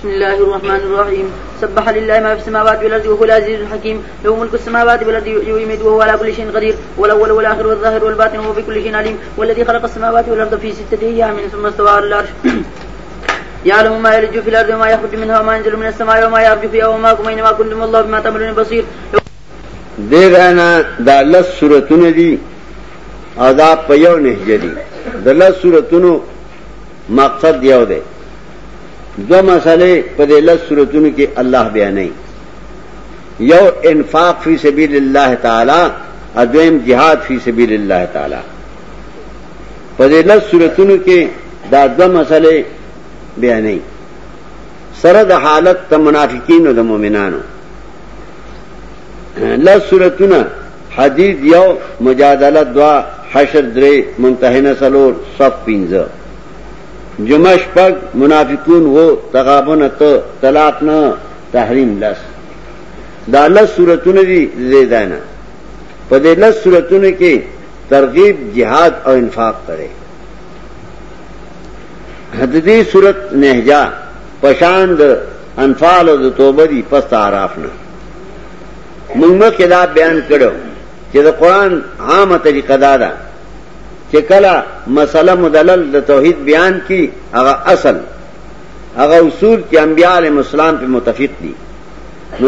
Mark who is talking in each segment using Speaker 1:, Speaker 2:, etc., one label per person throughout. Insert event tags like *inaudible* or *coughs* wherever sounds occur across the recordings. Speaker 1: بسم الله الرحمن الرحيم سبح لله ما في السماوات والارض وهو العزيز الحكيم له ملك السماوات والارض يميت وهو على كل شيء قدير والاول والاخر والظاهر والباطن وهو بكل شيء عليم والذي خلق السماوات والارض في سته ايام ثم استوى على العرش يعلم ما يلج في الارض وما يخرج منها وما ينزل من السماء وما يرجو فيها وما كم اينما كنتم الله بما تعملون بصير دغه دا لس سورتونه دي عذاب په یو نه دي د لس سورتونو مقصد یو دی مسل پد لس ر تن کے اللہ بیا نہیں یو انفاق فی سبیل اللہ تعالی ادویم جہاد فی سبیل اللہ تعالی پد لذرۃ تن کے دو مسئلے بیا نہیں سرد حالت تا منافقین و دا مومنانو لس منانو حدید یو مجادلت یو حشر درے در سلور صف پینزر جمعش پگ منافقون ہو تغابن تو طلاق نہ تحریم لس دا لس صورتوں نے دی دے دینا پدے لس صورتوں نے کہ ترغیب جہاد اور انفاق کرے حددی صورت نہجا پشاند انفال اور توبہ دی پس تعراف نہ منگمہ خلاف بیان کرو کہ دا قرآن عام طریقہ دادا دا کہ کلا مسئلہ مدلل دا توحید بیان کی اغا اصل اغا اصول کے علیہ السلام پہ متفق دی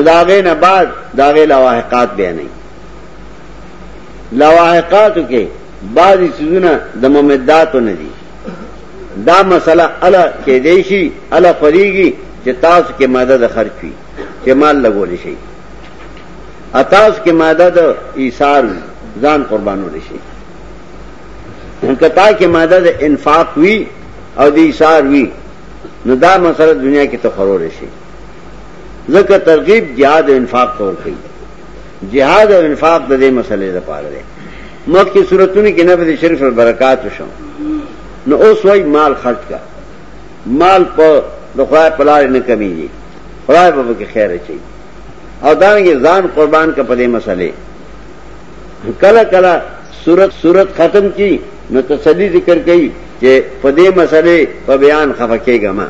Speaker 1: داغے بعد داغے لواحقات بیان لواحقات کے بعض دم و میں دات و دی دا مسئلہ ال کے دیشی فریگی کہ تاس کے مدد خرچ ہوئی کہ مال لگو رشی اتاس کے مدد ایسار زان قربان رشی کتا کے مدد انفاق ہوئی اور دیسار ہوئی ندا دا مسلط دنیا کے تقرر سے نہ ترغیب جہاد و انفاق طور پہ جہاد اور انفاق ددے مسئلے دا پار دے موت کی صورت نے شریف اور برکات تشاؤں نہ اس وی مال خرچ کا مال پر نہ کمی جی خدا بابا کے خیر چاہیے اور دان کے زان قربان کا پدے مسئلے کلا کلا سورت صورت ختم کی نو تسلی ذکر کئی کہ پدے مسئلے پا بیان خفکے گا ما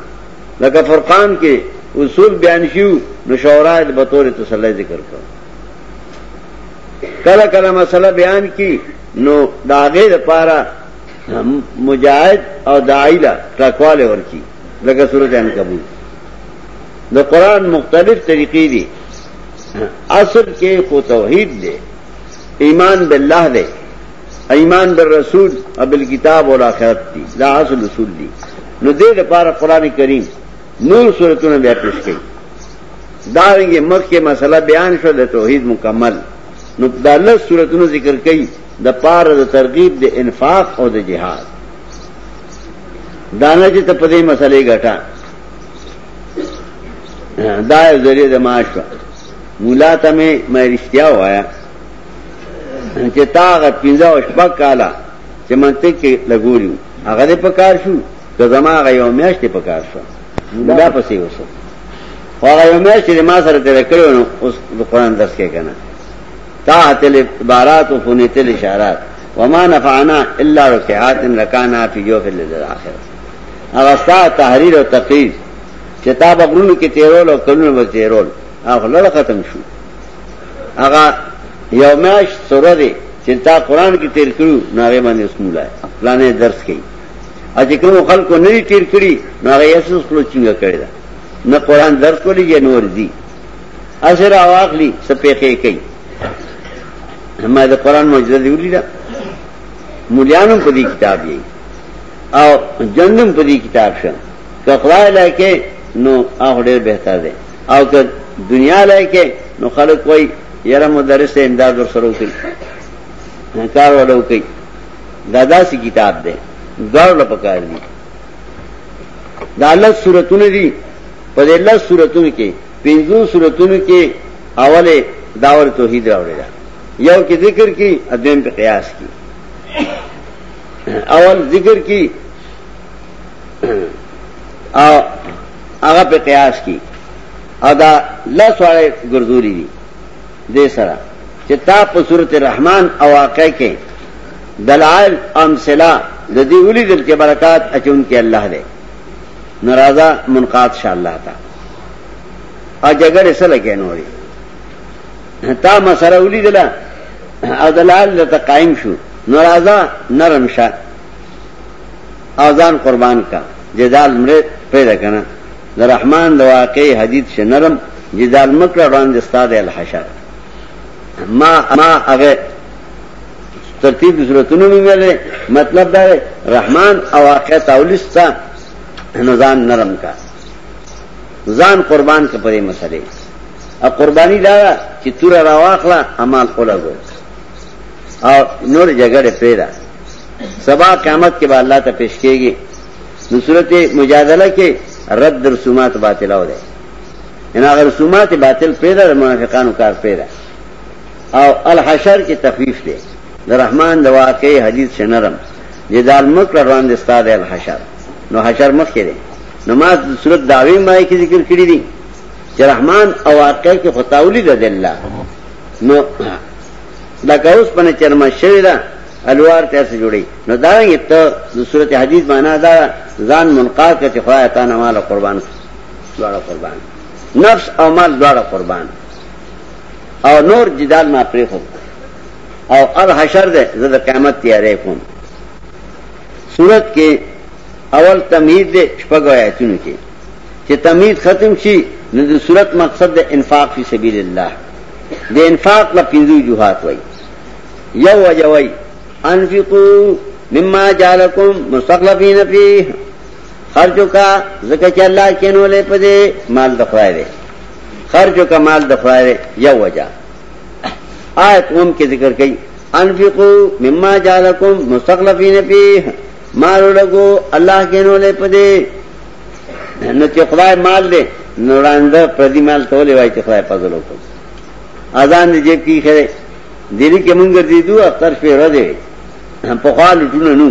Speaker 1: لگفر فرقان کے اصول بیان شیو نو شوراید بطور تسلی ذکر کروں کلا کلا مسئلہ بیان کی نو داغے دا پارا مجاہد اور ٹرکوالے اور کی لگا صورت صوران کبو دا قرآن مختلف طریقے دی اصل کے کو توحید دے ایمان باللہ دے ایمان بر رسول ابل کتاب اور آخرت دی دا اصل رسول دی نو دے دپار قرآن کریم نور صورتوں نے بیا پیش کی داریں گے مکھ کے مسئلہ بیان شو دے توحید مکمل نو دا لس صورتوں ذکر کئی دا پار دا ترغیب د انفاق او د جہاد دانا چی تا پدے مسئلے گٹا دا ذریعہ دا معاش کا مولا تا میں میں رشتہ ہو آیا چې تا غ پینځه او شپږ کاله چې منطق کې لګولیو هغه دې پکار شو که زما غ یو میاشتې پکار شو دا پسې وسو خو هغه یو میاشتې ما سره تیر کړو نو اوس د قران درس کې کنه تا تل عبارات او فنې تل اشارات وما نفعنا الا رکعات رکانا فی جوف الاخر هغه ستا تحریر او تقریر چې تا بغرونو کې تیرول او کلونو به تیرول هغه لړ ختم شو هغه یو میاش سره دی چې تا قران کې تیر کړو نو هغه باندې اسمول ہے پلانې درس کړي اځ کوم خلکو نه تیر کړي نو هغه یاسوس کلو څنګه کړی دا نه قران درس کولی یې نور دی اثر اواخلی سپېخې کوي ما دا قران معجزه دی ولیدا مليانم په دې کتاب یې او جنم په دې کتاب شه کخلا لکه نو هغه ډېر بهتر دی او که دنیا لکه نو خلک وایي یره مدرس ته امداد ورسره وکړي کار ولا وکړي دا داسې کتاب دی دوړ له پکار دی دا الله سورتونه دي په دې الله سورتونه کې پنځو سورتونه کې اوله داور توحید راوړل یو کې ذکر کی ادم په قیاس کی اول ذکر کی او هغه په قیاس کی ادا لس وړه ګرځوري دي دې سره چې تا په صورت رحمان او واقع کې دلائل امثله د دې ولي دل کې برکات اچون کې الله دې ناراضه منقات شاء الله تا ا جګړې سره کې نوري تا مسره ولي دلا او دلال لته قائم شو ناراضه نرم شه اذان قربان کا جدال مړ پیدا کنه د رحمان د واقعي حدیث شه نرم جدال مکړه روان دي استاد الحشر ما ما هغه ترتیب د صورتونو نیولې مطلب دا رحمان او واقعیت اولستا نزان نرم کا ځان قربان کا پرې مسئله او قربانی دا چې تور راواخلا امال کولا گو او نور جګړه پیدا سبا قیامت کې به الله ته پیش کېږي نو صورت مجادله کې رد رسومات باطل او ده ان هغه رسومات باطل پیدا منافقانو کار پیدا او الحشر کې تخفیف دی د رحمان د واقعي حدیث شنرم جدال مکر روان دي استاد الحشر نو حشر مخ کې دی نماز صورت داوی مای کی ذکر کړی دی چې رحمان او واقع کې خطاولی ده الله نو دا کاوس پنه چرما شوی دا الوار ته سره جوړي نو دا یته د صورت حدیث معنا دا ځان منقاد کته خدای تعالی مال قربان دواړه قربان نفس او مال دواړه قربان او نور جدال ما پری خود او الحشر ده زده قیامت تیاره کن صورت کې اول تمهید ده شپگ آیتونو کې چې تمهید ختم شي نو د صورت مقصد ده انفاق فی سبیل الله د انفاق لا پنځو جوهات وای یو وجوی انفقو مما جعلکم مستخلفین فیه خرچو کا زکه چې الله کینولې پدې مال د خدای دی خرج کمال د فائدې یو وجہ آیت اوم کې ذکر کړي انفقوا مما جعلکم مستخلفین فیه مال لګو الله کې نو له پدې نو چې خدای مال دې نو راند پردي مال تولې وای چې خدای فضل وکړي اذان دې جیب کې خره دې کې مونږ دې دوه اختر شپې را دې په خال ټونه نو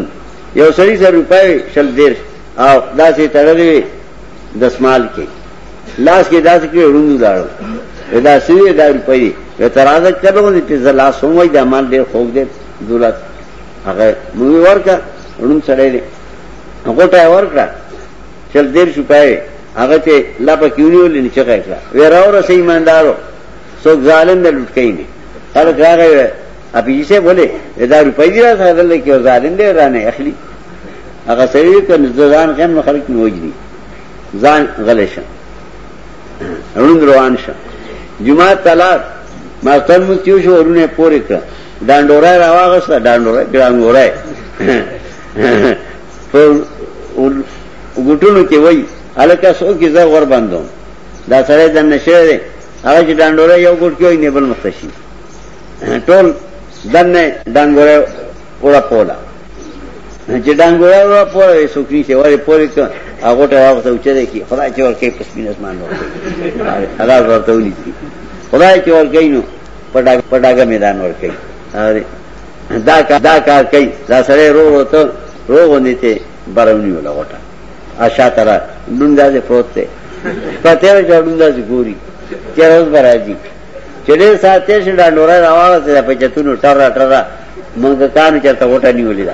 Speaker 1: یو سړي سر روپای شل دیر او داسې تړلې دسمال کې لاس کې داسې کې روندو داړو ودا سوی دا روپې و ترازه کړو دې په لاس سموي د مال دې خوګ دې دولت هغه موږ ورکا ورون سره دې غوټه ورکا چل دیر شو پای هغه ته لا په کیونیو لنی چې کړه و راو رسې ایماندارو څوک ظالم نه لټکې نه هغه راغی ابي یې بوله دا روپې دې را ساده لکه ظالم دې رانه اخلي هغه سړي کنه ځان غم خلک نه وجدي ځان غلشن روند روان شو جمعه تلار ماستر مستیو شو ورونه پورې کړ ډانډورای راواغسته ډانډورای ګرانګورای *laughs* په وګټونو کې وای الکه سو کې زه ور باندوم دا سره د نشه دی هغه چې ډانډورای یو ګټ کې وای نه بل مستشي ټول دنه ډانګورای وړا پولا چې ډنګوره ورو پورې سوکني شي وره پورې ک هغه ته هغه ته چره کی خدای چې ورکه پسمین اسمان ورکه الله ورته ونی خدای چې ورکه نو پټا پټاګه میدان ورکه اره دا کار دا کار کوي دا سره رو رو ته رو ونی ته برونی ولا وټه آشا ترا ډوندا دې پروت ته پته ور ډوندا دې ګوري چې روز برایږي چې دې ساتي چې ډنډوره راوړل ته په چتونو ټر ټر مونږ کانو چرته وټه نیولې ده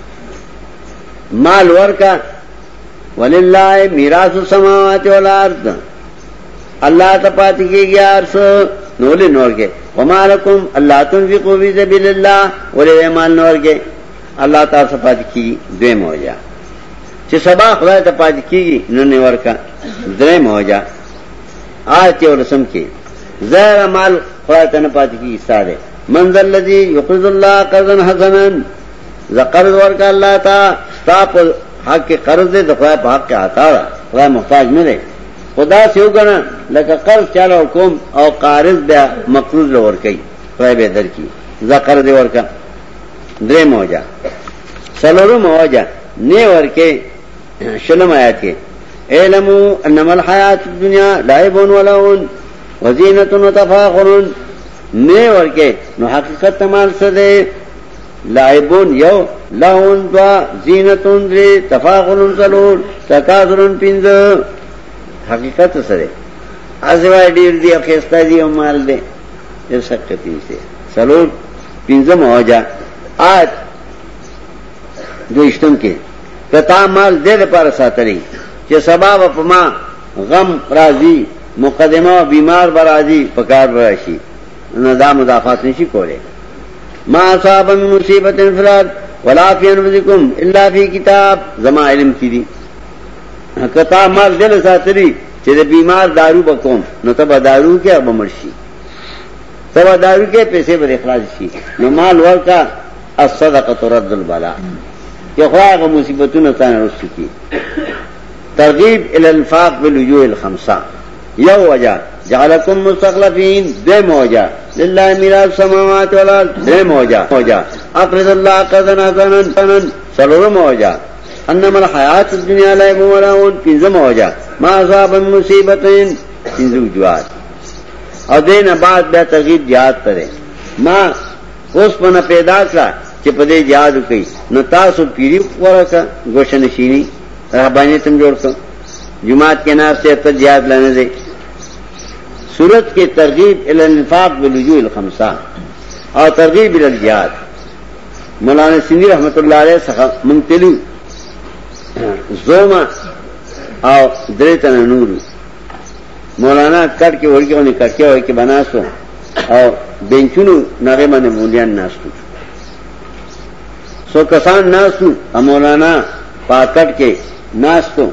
Speaker 1: مال ورکا وللہ میراث السماوات والارض اللہ تا پاتی کی گیا عرص نولی نور کے وما لکم اللہ تنفقو بی سبیل اللہ ولی مال نور کے اللہ تا سپاتی کی دویم ہو جا چې سبا خدای ته پات کیږي نو نه ورکا درې موجا آج ته ورسم کې زهر مال خدای ته نه پات کیږي ساده منذ الذی یقرض الله قرضا حسنا ذقرض ورکا الله تعالی ستا په حق کې قرض دی د خدای په حق کې عطا ده خدای محتاج نه دی خدا سیو کنه لکه قرض چاله کوم او قارض بیا مقروض لور کوي خدای به درکې ځا قرض ورکا درې موجه سلورو موجه نه ورکه شلم آیات کې علمو انما الحیات الدنیا لعبون ولون وزینتون وتفاخرون نه ورکه نو حقیقت تمال څه دی لعبون یو لہون دوا زینتون دری تفاقلون سلور تکاثرون پینز حقیقت سره ازوائی دیر دی اخیستا دی امال دی یو سکت نیسته سلور پینزم آجا آج دوشتم کې کتا مال دې لپاره ساتلی چې سبب په ما غم راځي مقدمه بیمار برازي پکار راشي نه دا مدافعت نشي کوله ما صاحب مصیبت انفراد ولا فی انفسکم الا فی کتاب زما علم کی دی کتا مال دل ساتری چه ده بیمار دارو بکوم نو تبا دارو کیا بمرشی تبا دارو کیا پیسے بر اخلاج شی نو مال ورکا الصدقت رد البلا یہ خواہ اگر مصیبتون اتانا رسو کی ترغیب الالفاق بالوجوه الخمسان یو وجہ جعلکم مستقلفین دے موجا للہ میرا سماوات والا دے موجا موجا اقرض اللہ قرضن حسنن سنن سلور موجا انما الحیات الدنیا لائب وراؤن پنز موجا ما عذاب مصیبتین پنز وجوات اور دین بعد بیا تغییر جہاد کرے ما اس پنا پیدا کرا کہ پدے جہاد کئی نہ تاسو پیری ورا کا گوشہ رہبانی تم جوڑ کر جماعت کے نام سے جہاد لانے دے صورت کې ترغیب ال انفاق بلجوء الخمسه او ترغیب ال الجهاد مولانا سیندی رحمت الله علیه څخه منتلو زوما او درته نور مولانا کټ کې ورګونه کټه وای کې بناسو او بنچونو نغه باندې مولیان ناشتو سو کسان ناسو مولانا پاکټ کې ناشتو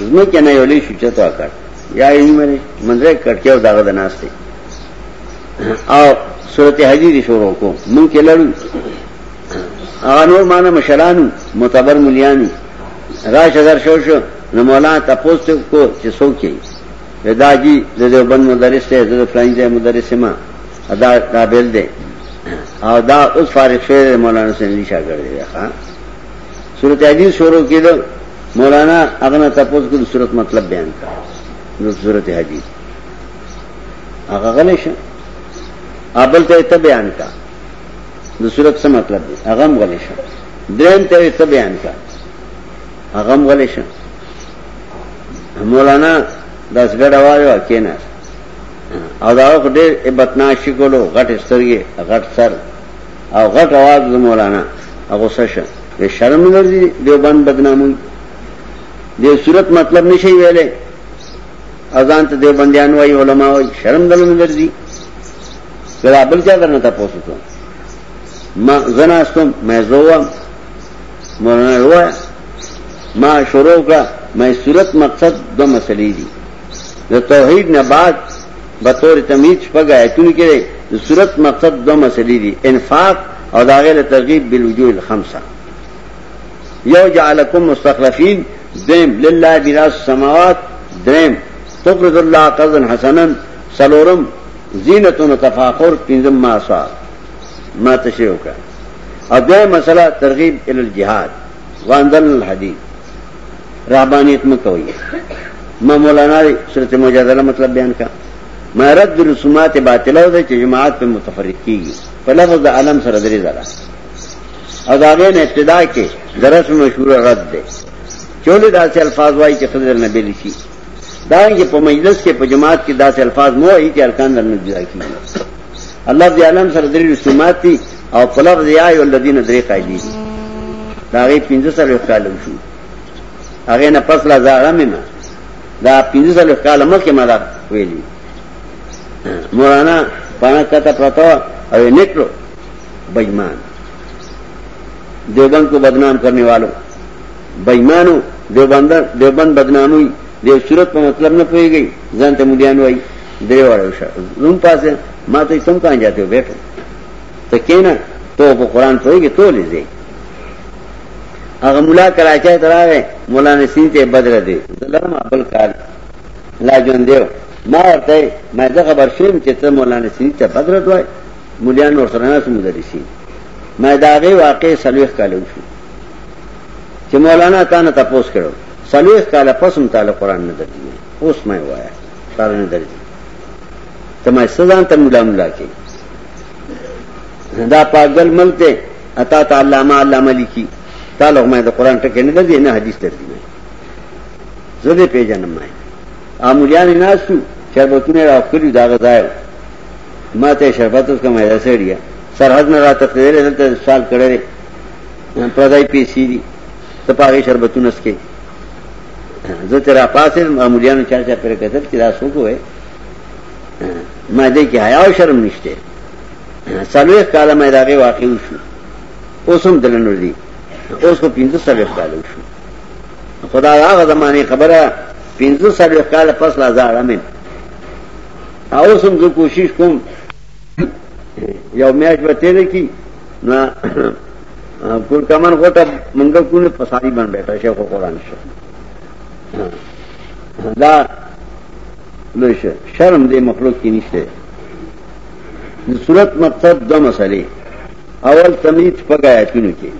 Speaker 1: زموږ نه یولې شو چتا کټ یا نہیں یعنی مرے مندر کر کے داغ داست آؤ صورت حجی رشوروں کو من کے لڑو آنور مانا مشرانو متبر ملیانو راش راشر شوش نہ مولانا تپوز کو دا جی بند مدرس مدرس دے دے دے دا دا بیل او اس مدرسے مدرسہ مولانا سے نشا کر دے خان صورت سورتحدی شوروں کی دو مولانا اگنا تپوز کو صورت مطلب بیان ہے نو صورت حدیث هغه غلی شو ابل ته ته بیان کا نو صورت څه مطلب دی هغه غلی شو درن ته ته بیان کا هغه غلی شو مولانا داسګړ وایو کینا او دا خو ډېر بتناشي کولو غټ سترګې غټ سر او غټ आवाज د مولانا هغه سشه شرم نه دی دیوبند بدنامي دې صورت مطلب نشي ویلې اذان ته دی بنديان وای علما وای شرم دلن درځي کله بل چا درنه تاسو ته ما زنا استم مې زوم مولانا وای ما شروع کا مې صورت مقصد دو مسلې دي د توحید نه بعد بطور تمیز پګه چون کې د صورت مقصد دو مسلې دي انفاق او داغه له ترغیب بالوجوه الخمسه یو جعلکم مستخلفین دیم لله میراث السماوات دریم تقرض اللہ قرضن حسن سلورم زینت و تفاخر پنجم الطفر ما ماتشروں کا اب مسئلہ ترغیب ال الجہاد وانزن الحدیب میں میں کوئی مولانا صورت مجادلہ مطلب بیان کا میں رد السومات بات جماعت پہ متفرق کی علم سردر ذرا ادارے نے ابتدا کے درس میں شروع رد دے چولی راز سے الفاظ وائی کے فضل نبی لکھی دانګه په مجلس کې په جماعت کې داسې الفاظ مو هي چې ارکان درنه جدا کیږي الله دې عالم سره درې رسومات دي او قلب دې آی ولذین درې قایدی دا غي پنځه سره کالم شو هغه نه پس لا زاغه مینه دا پنځه سره کالم کې ما دا ویلي مورانا پانا کته پروتو او نکلو بېمان دیوبند کو بدنام کرنے والوں بېمانو دیوبند دیوبند بدنام ہوئی دیو صورت په مطلب نه پويږي ځان ته مليان وای درې وړو شه زوم پاسه ما ته سم کان جاته بیٹه ته کینا ته په قران پويږي ته لږه هغه مولا کراچای تراوه مولا نسین ته بدر دی زلم خپل کار لا جون دیو ما ورته ما زه خبر شوم چې ته مولا نسین ته بدر دوی مليان ور سره نه سمدرسي ما داغه واقع سلوخ کالو شو چې مولانا تا نه تاسو کړو سلویس کالا پسم تالا قرآن نے درجی اس میں وہ آیا سارا نے درجی تمہیں سزان تم ملا ملا کے دا پاگل ملتے اتا تا علامہ علامہ لکھی تالا میں تو قرآن ٹکے نہ درجی نہ حدیث درجی میں زدے پہ جنم آئے آمولیاں نے ناسو شربتوں نے راف کری داغت آئے ماں تے شربت اس کا میں ایسے ڈیا سرحد میں رات تقریر سال کرے پردائی پیسی دی تپاہی شربتوں نس کے زه تر پاسه معمولیانو چا چا پر کتل چې دا څوک وې ما دې کې حیا او شرم نشته څلوه کاله مې داغه واقع وشو اوس هم دلنور دي اوس کو پینځه څلوه کاله وشو خدای هغه زمانه خبره پینځه څلوه کاله پس لا زړه مې اوس هم زه کوشش کوم یو میاج به تیر کی نو کول کمن غټه منګه کو نه پساری باندې بیٹا شه قرآن شه دا شرم دے مخلوق کی نیچے صورت مقصد دو مسئلے اول تمیز پکایا کیوں کے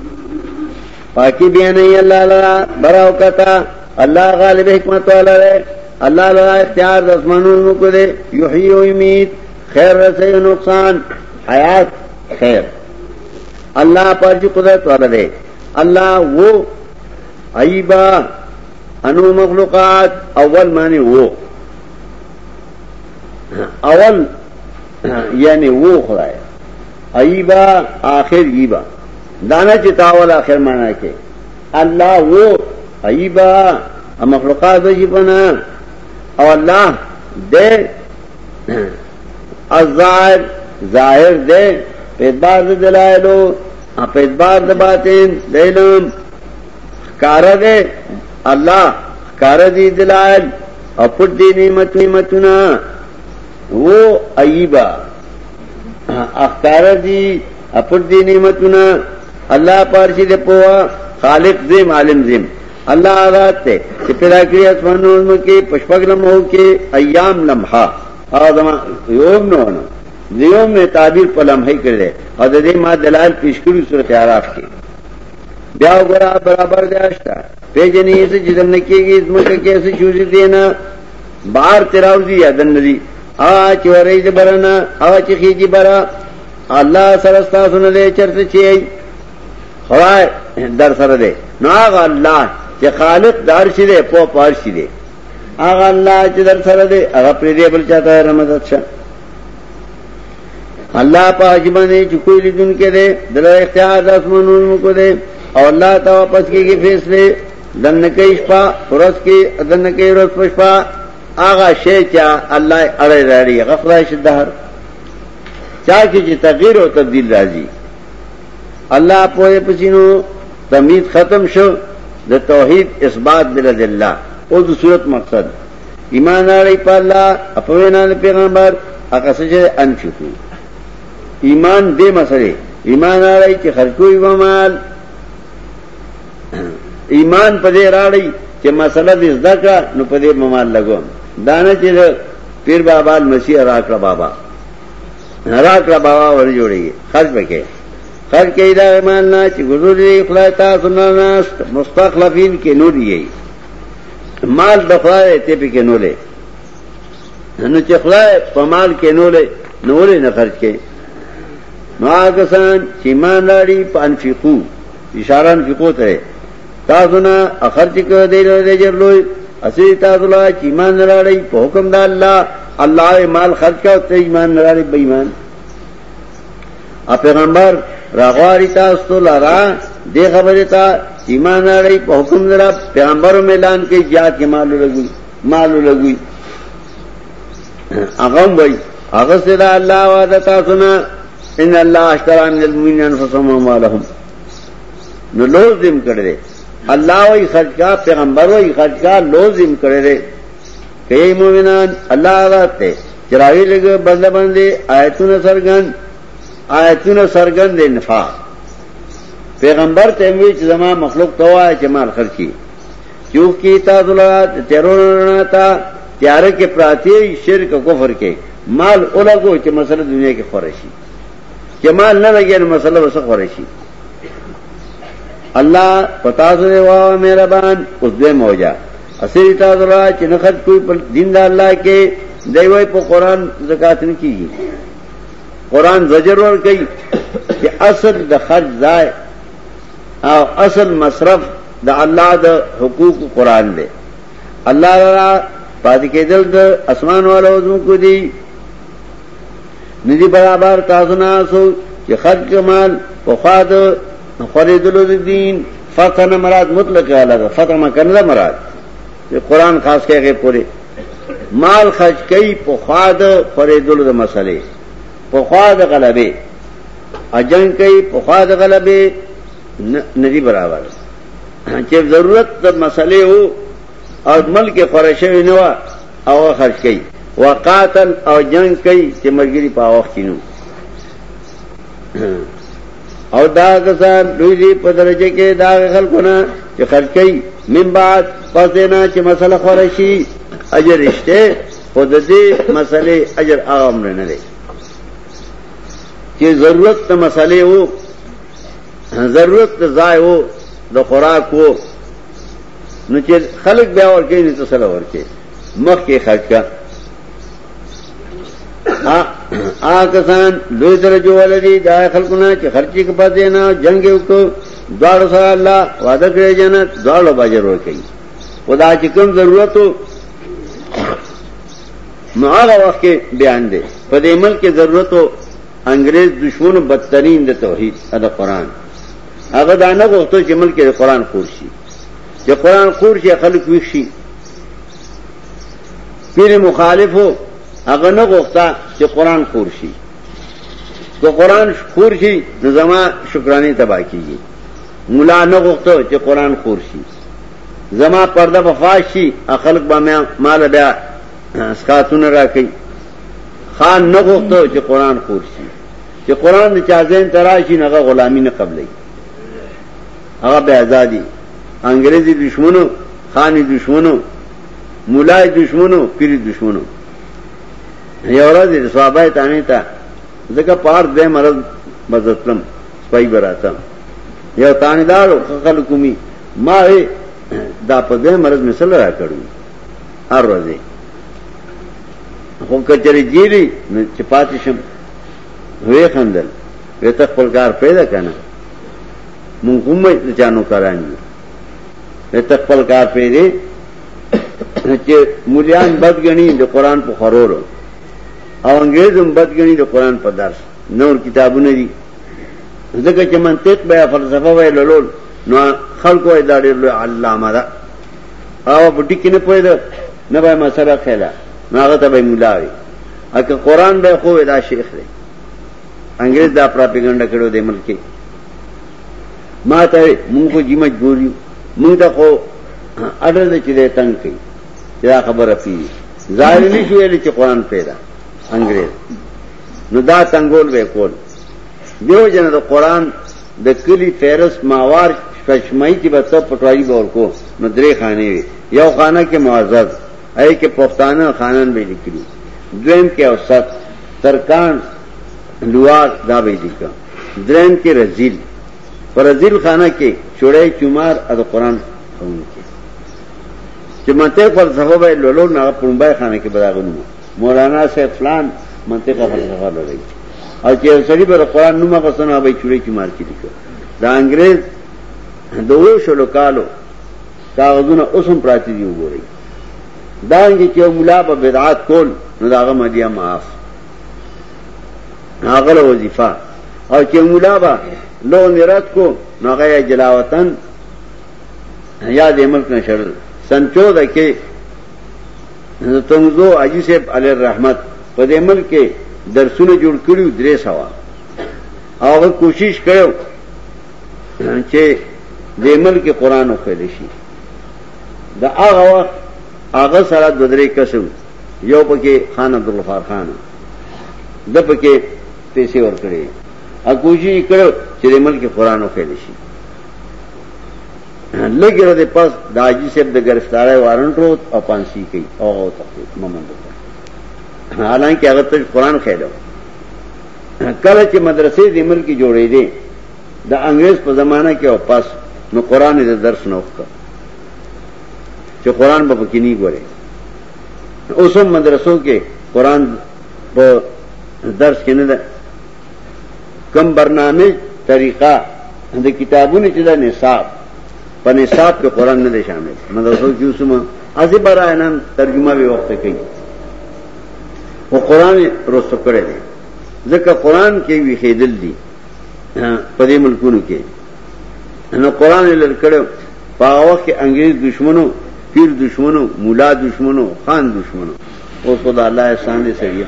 Speaker 1: پاکی بیا نہیں اللہ تعالیٰ برا ہو کہتا اللہ غالب حکمت والا رہے اللہ اختیار دسمان کو دے الحی ہو امید خیر رسے ہی نقصان حیات خیر اللہ پر جو قدرت والا دے اللہ وہ ائی انو مخلوقات اول معنی وو اول یعنی وو خدای ایبا آخر ایبا دانا چې تاول آخر معنی کې الله وو ایبا مخلوقات وجی بنا او الله دې الظاهر ظاهر دې په اعتبار دلایلو په اعتبار د باطن دلم کار دې اللہ کار دی دلال اپٹ دی نعمت نعمتنا وہ ایبا اخکار دی اپٹ دی نعمتنا اللہ پارشی دے پوا خالق زم عالم زم اللہ آزاد تے کہ پیدا کری اسمان نظم کے پشپک لمحو کے ایام لمحہ آزما یوم نونا دیوم میں تعبیر پلم لمحی کر دے اور دے ما دلائل پیش صورت عراف کے بیا وګرا برابر دیاشتا پیجنې چې جدن کېږي زمکه کې څه شوزي دینا بار تراوزی یادن ندی آ چې ورېد برنا آ چې خېږي برا الله سره تاسو نه لې چرته چی خوای در سره دی نو هغه الله چې خالق دار شي دی په پار شي دی هغه الله چې در سره دی هغه پرې دی بل چاته رحمت شه الله په اجمنه چې کوئی لیدونکو دی دلته اختیار د اسمانونو کو دی او الله ته واپس کیږي فیصله دنه کې شپه ورځ کې دنه کې ورځ په شپه هغه شی چې الله اړه لري غفلای شدهر چا کې چې تغییر او تبديل راځي الله په پچینو تمید ختم شو د توحید اثبات بل الله او د صورت مقصد ایمان علی په الله اپوینان پیغمبر هغه څه انفقو ایمان دې مسله ایمان علی چې خرجوي ومال ایمان په دې راړی چې مسله دې زده کړه نو په دې ممال لګوم دا نه چې پیر بابا مسیح راکړه بابا راکړه بابا ور جوړي خرج وکړي خرج کې دا ایمان نه چې حضور دې اخلاص تاسو نه مستخلفین کې نور یې مال دفعه ته پکې نو لې نو چې خلای په مال کې نو لې نو لې نه خرج کې نو هغه سان چې مان لري پانفقو اشاره فقو ته تاسو نه خرج کړئ د رجب لوی اسی تاسو لا چې ایمان راړی په حکم د الله الله مال خرج کا ته ایمان راړی بې ایمان ا پیغمبر راغاری تاسو لرا دې خبره ته ایمان راړی په حکم درا پیغمبر اعلان کوي یا کې مال لګوي مال لګوي هغه وای هغه سره الله وعده تاسو نه ان الله اشترى من المؤمنين انفسهم ومالهم نو لوز دیم کړی اللہ وی خرچ کا پیغمبر وی خرچ کا لوزم لو کہ یہی مومنان اللہ تے چراوی لگے بندہ بندے آیتون سرگن آیتون سرگن دے نفا پیغمبر تیم زمان مخلوق تو آئے مال خرچی کیوں کی تا دلات تیرون رناتا تیارے کے پراتی شرک کفر کے مال اولا کو کہ مسئلہ دنیا کے خورشی مال نہ لگے مسئلہ بسا خورشی الله پتا سره وا مهربان اوس دې موجا اسیر تاسو را چې نه خد کوئی دین د الله کې دیوې په قران زکات نه کیږي قران زجر ور کوي چې اصل د خرج ځای او اصل مصرف د الله د حقوق قران دی الله را پاتې کېدل د اسمان والو زمکو دی ندی برابر تاسو نه سو چې خرج کمال په خاطر قریدلو دین فتح نه مراد مطلق اعلی فتح مکن نه مراد قرآن خاص کې پوره مال خرج کوي په خواد فریدل د مسلې په خواد غلبې اجن کوي په خواد غلبې ندی برابر چې ضرورت د مسلې وو او ملک فرشه نه او خرج کوي وقاتل او جنگ کوي چې مرګري په وخت کینو او دا کسان دوی دی په درجه کې دا خلکونه چې خرج کوي من بعد پس دینا چې مسله خوره شي اجر شته خو د دې مسلې اجر عام نه لري چې ضرورت ته مسلې وو ضرورت ته ځای وو د خوراک وو نو چې خلک بیا ورکې نه تسلو ورکې مخ کې خرج کړه آسان ہاں، لو درجو والی دار خلکنا خرچی کے پاس دینا جنگ سا اگو دلہ واد جانا دوڑ ہو ضرور خدا پدا کم ضرورت ہو ہوا وقت کے بیان دے پے عمل کی ضرورت ہو انگریز دشمن بدترین دے توحید ادا قرآن اگر دانا ادانا تو مل کے قرآن خورشی جب قرآن خورشی خلق خلک پیر مخالف ہو هغه نه غوښتا چې قران خور شي که قران خور شي نو زما شکرانه تبا کیږي مولا نه غوښته چې قران خور شي زما پرده وفاش شي خلق به مال بیا اسکاتونه راکې خان نه غوښته چې قران خور شي چې قران د چازین تراشي نه غلامی نه قبلې هغه به ازادي انګريزي دشمنو خاني دشمنو مولای دشمنو پیری دشمنو یو ورځ صحابه تانی ته ځکه پار دې مرض مزتلم سپای براتم یو تانیدار خلق کومي ما دا په دې مرض مثال را کړو هر ورځ خو کچري جیری چې پاتې شم وې خندل وې ته خپل کار پیدا کنه مونږ هم چانو کرانیو وې ته خپل کار پیدا چې مليان بدګنی د قران په خورورو او انګريز هم بدګنی د قران په درس نور کتابونه دي ځکه چې منطق بیا فلسفه وای لول نو خلکو یې دا ډېر لوی علامه ده او بډی کینه پوی ده نه به مسره خلا هغه ته به مولاوي اګه قران به خو دا شیخ دی انګريز دا پروپاګاندا کړو دی ملکی ما ته مونږ کو جی مجبوری مونږ ته خو اډر دې چې دې تنګ کړي دا خبره پیږي ظاهر نشي ویل چې قران پیدا انګريز نو دا څنګهول به کول دیو جن د قران د کلی فیرس ماوار پښمای کې بس پټواری بول کو نو درې خانه وي یو خانه کې معزز اې کې پښتانه خانان به لیکلي دویم کې اوسط ترکان لواز دا به لیکا دریم کې رزیل پر رزیل خانه کې چوړې چمار د قران خون کې چې مته فلسفه به لولو نه پومبای خانه کې بداغونو مولانا صاحب فلان منطق فلسفه لري او چې سړي به قرآن نومه غسنه به چوری چې مارکی لیکو دا انګريز دوه شلو کالو کاغذونه اوسم پراتی دی وګوري دا انګي چې مولا په بدعات کول نو داغه مدیا معاف هغه وظیفه او چې مولا با لو نرات کو نو غیا جلاوطن یا د ملک نشړل سن 14 کې تنزو اجی صاحب علی الرحمت په دې ملک کې درسونه جوړ کړیو درې سوا هغه کوشش کړو چې دې ملک قرآن او پیل شي دا هغه وخت هغه سره د درې قسم یو پکې خان عبد الغفار خان د پکې پیسې ورکړي ا کوشش کړو چې دې ملک قرآن او پیل شي لګره د پاس داجی صاحب د گرفتاره وارنټ وو او پانسی کوي او تخفیف ممند حالانکه هغه ته قران خېلو کله چې مدرسې د ملکی جوړې دي د انګريز په زمانہ کې او پاس نو قران دې درس نه وکړ چې قران په پکې نه ګوري اوس هم مدرسو کې قران په درس کې نه کم برنامه طریقہ د کتابونو چې د نصاب په نصاب کې قران نه دی شامل مدرسو کې اوسمه ازي براینان ترجمه به وخت کوي او قران روستو کړی دی ځکه قران کې وی خېدل دي په دې ملکونو کې نو قران لر کړو په هغه کې انګريز دشمنو پیر دشمنو مولا دشمنو خان دشمنو او خدای الله احسان دې سړي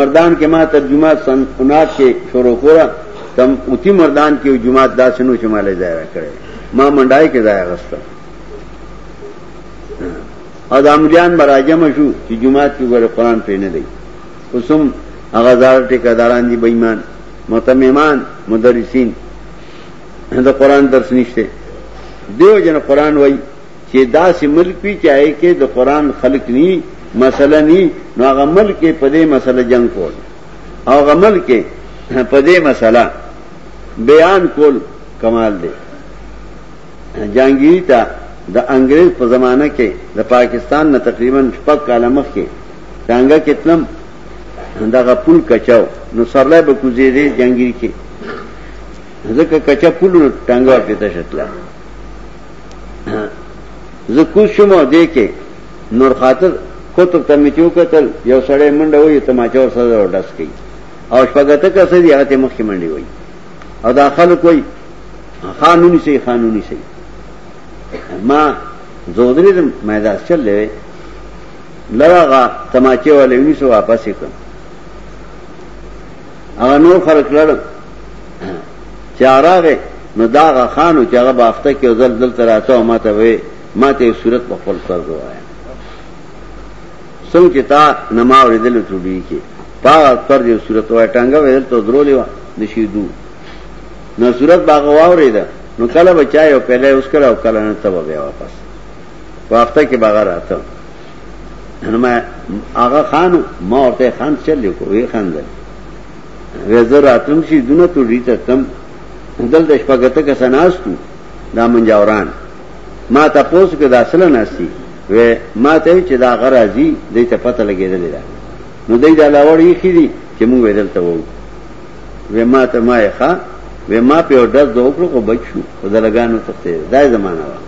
Speaker 1: مردان کې ما ترجمه سنونات کې شروع کړه تم اوتی مردان کې جمعات داسنو چې مالې ځای را کړی ما منډای کې ځای غستم او د امریان براجم شو چې جمعات کې ګوره قران پې نه دی اوسم هغه زار ټیکداران دي بېمان متمیمان مدرسین دا قران درس نشته دیو جن قران وای چې دا سي ملک پی چاهي کې د قران خلق ني مسله ني نو هغه ملک په دې مسله جنگ کول او هغه ملک په دې مسله بیان کول کمال دی جانگیری تا د انګريز په زمانہ کې د پاکستان نه تقریبا شپږ کاله مخکې څنګه کتنم دغه پول کچاو نو سرلای به کوزیری جانگیری کې ځکه کچا پولونه ټنګ ورته تشتله زکو شمو دې کې نور خاطر کوتر تمیچو قتل یو سړی منډه وې تماچا ور سره ډس کی او شپګته کسې دی هغه مخکې منډي وې او داخله کوئی قانوني سي قانوني سي ما زودریزم مایداس چل لوي لراغه تماچه والے ونیسو واپس وکم هغه نور خلک لړ چاراغه نو داغه خانو چې هغه بافته کې ځل دل تراته او ماته وې ماته صورت په خپل سر دوایا څنګه تا نما ورېدل ټوبې کې پاغه پر دې صورت وای ټنګه وېدل ته درولې و نشي دو نو صورت باغ واورېده نو کله بچای او پهله اوس کله او کله نه ته بیا واپس وخته کې بغیر راته نو ما آغا خان ما ورته خان چل کو وی خان دل وزر راتم شي دونه تو ریته تم دل د شپګته کې سناستو دا منجاوران ما تاسو کې دا اصل نه سي و ما ته چې دا غرازي دې ته پته لګېدل دا نو دې دا لاوړې خېدي چې موږ ودل ته وو و ما ته ما ښه و ما په ډز د وکړو کو بچو خدای لګانو تخته دا زمانہ وا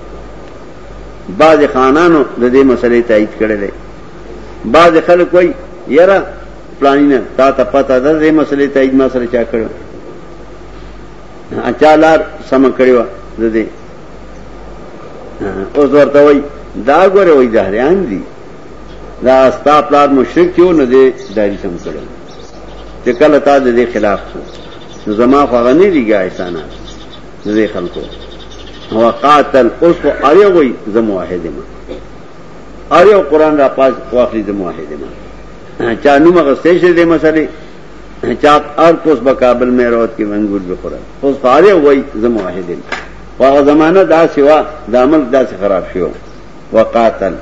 Speaker 1: بعض خانانو د دې مسلې تایید کړلې بعض خلک وایي یاره پلانینه تا ته پته ده دې مسلې تایید ما سره چا کړو اچالار سم کړو د دې اوس ورته وایي دا ګوره وایي ځهریان دي دا ستا پلان مشرک یو نه دی دایي سم کړو چې کله تا دې خلاف شو زما فن دی گیا احسانہ ہوا قاتل اس کو ارے گئی زمو آہ دما اریو قرآن را پاس جم دمکیش مسلے چاہ سیش دے مسئلے چاہ ارپ اس بقابل میں روت کی بھی قرآن اس کو آر وئی زمواہ داخلہ زمانہ دا سوا وا دامل دا سے خراب شیو واتل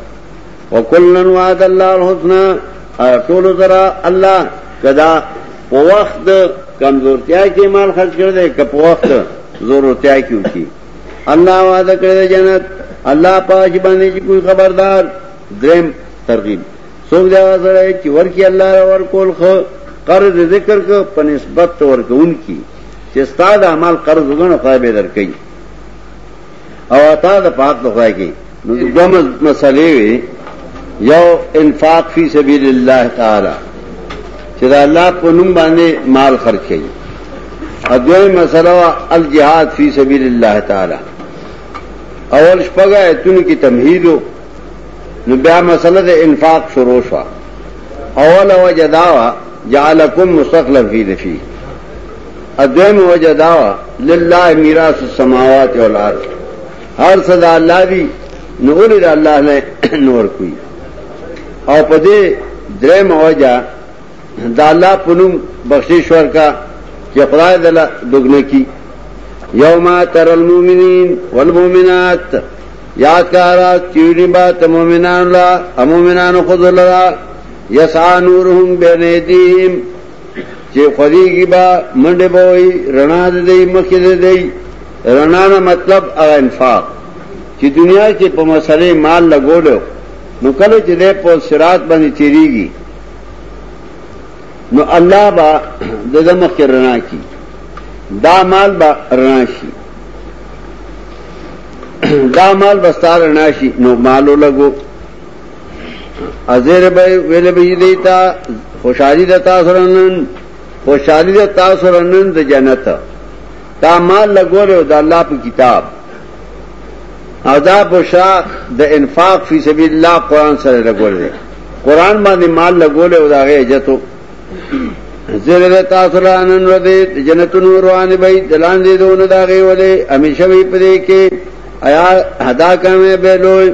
Speaker 1: کل نواد اللہ اور حسن و طرح اللہ کدا وقت کمزورتیا کی مال خرچ کر دے کپ وقت ضرورتیا کیوں کی اللہ وعدہ کر دے جنت اللہ پاش بانے کی کوئی خبردار درم ترغیب سوکھ دیا سر کہ ور کی اللہ اور کول خو قرض ذکر کو پنسبت کو ان کی چستاد استاد کرز نہ قائبے در کئی پاک اور مسئلے یو انفاق فی سبیل اللہ تعالی چرا اللہ پنم نم بانے مال خرچے ادو مسلو الجہاد فی سبیل اللہ تعالی اول پگا تن کی تمہید تمہیرو نیا مسلد انفاق سروسا اول و جداوا جعلکم مستقل فی و جداوا للہ میراث السماوات والارض ہر صدا اللہ بھی اللہ نے نور کوئی اور پدے درم وجہ دا الله پنوم بخشش ورکا چې خدای دلا دغنه کی یوم تر المؤمنین والمؤمنات یاد کارا چیونی بات مومنان لا امومنان خود لرا یسعا نورهم بین ایدیهم چی خودیگی با مند بوئی رنا دی مخید دی رنا نا مطلب اغا انفاق چی دنیا کې په مسئلے مال لگوڑو نو کلو چی دی پا سرات بانی تیریگی نو اللہ با کے رنا کی دا مال مال با رناشی رناشی دا دا بستا نو مالو لگو ازیر بھائی بھائی دیتا خوشحالی خوشحالی دتا دتا سرنن سرنن جنت اللہ قرآن سر لگو قرآن باندې مال لگو لا گئے زیر د تاسو را نن ورځې جنتونو روان وي دلان دې دون داغه ولې همیشه وي پدې کې آیا حدا کمه به لوی